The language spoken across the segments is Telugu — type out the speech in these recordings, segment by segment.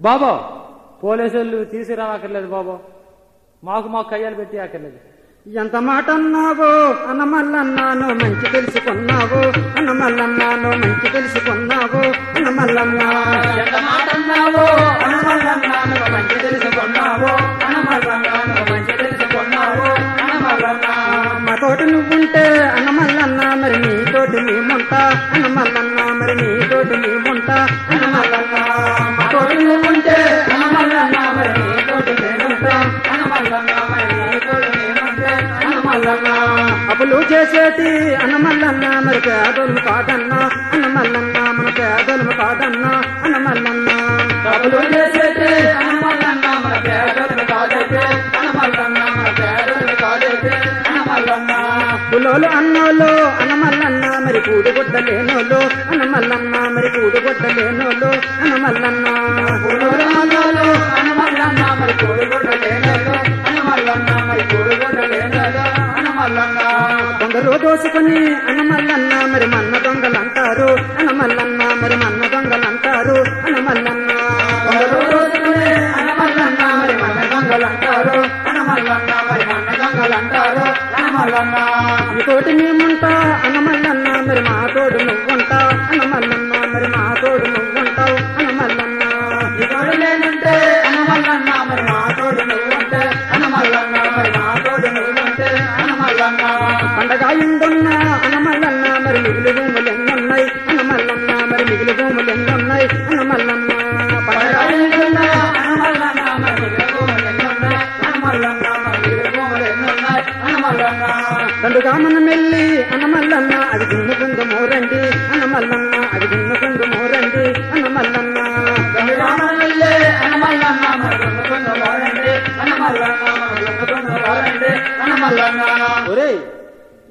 బాబా పోలీసులు తీసుకురావక్కర్లేదు బాబా. మాకు మాకు కయ్యాలు పెట్టి అక్కర్లేదు ఎంత మాట అన్నావో అన్నమల్లన్నాను మంచి తెలుసుకున్నావు అన్నమల్లన్నాను మంచి తెలుసుకున్నావు అన్నమల్లన్నా. ఎంత మాట అన్నావో అనమల్లన్నాను మంచి తెలుసుకున్నావు అనమల్లన్నాను మంచి తెలుసుకున్నావు అనమల్లన్నా మా తోటి నువ్వుంటే అన్నమల్లన్నా మరి నీ తోటి మేముంటా. అన్నమల్లన్నా మరి నీ తోటి అనమల్లన్నా అప్పులు చేసేటి అన్నమల్లన్నా మరి పేదోళ్ళు కాదన్నా. అన్నమల్లన్నా మన పేదోళ్ళు కాదన్నా. అన్నమల్లన్నా. డబ్బులు చేసేటే అనమల్లన్నా మన పేదలు కాదైతే. అనమల్లన్నా మన పేదలు కాదైతే. అనమల్లన్నా పులోలు అన్నోళ్ళు అన్నమల్లన్నా మరి కూడుగుడ్డ అన్న అన్నమల్లన్నా మరి కూడుగుడ్డ లేనోలు అన్న మల్లన్న కొందరు దోసుకుని అనమల్లన్న మరి మన్న దొంగలంటారు. అనమల్లన్న మరి మన్న దొంగలంటారు. అన్నమల్లన్నా కొందరు రోజుకునే అనమల్లన్నా మరి మన దొంగలు అంటారు అనమల్లన్నా మరి మన్న దొంగలు అంటారు అనమల్లన్నా. ఈ మేముంటా పండగ ఇండున్నా అన్నమల్లన్నా మరి మిగిలి భూములు ఎన్నున్నాయి అన్నమల్లన్నా మరి మిగిలి భూములు ఎన్నున్నాయి అన్నమల్లన్నా పండగ పడగలుగున్నా మరి విరగోములు ఎన్నున్నాయి ఎన్నున్నాయి అనమల్లన్నా మనం వెళ్ళి అన్నమల్లన్న అది గుండు మోరండి. అన్నమల్లన్న అది గుండు మోరండి. అన్నమల్లన్న గంగరామల్లే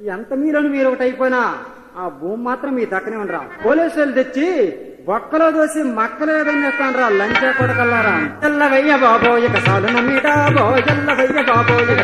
ఎంత మీరని మీరు ఒకటి అయిపోయినా ఆ భూమి మాత్రం మీ దక్కనే ఉండరా? పోలీసులు తెచ్చి బొక్కలో దోసి మక్కలు ఏదైనా చెప్తాను లంచ కొడకల్లారా? ఎల్ల బాబో ఇక బాబో ఇక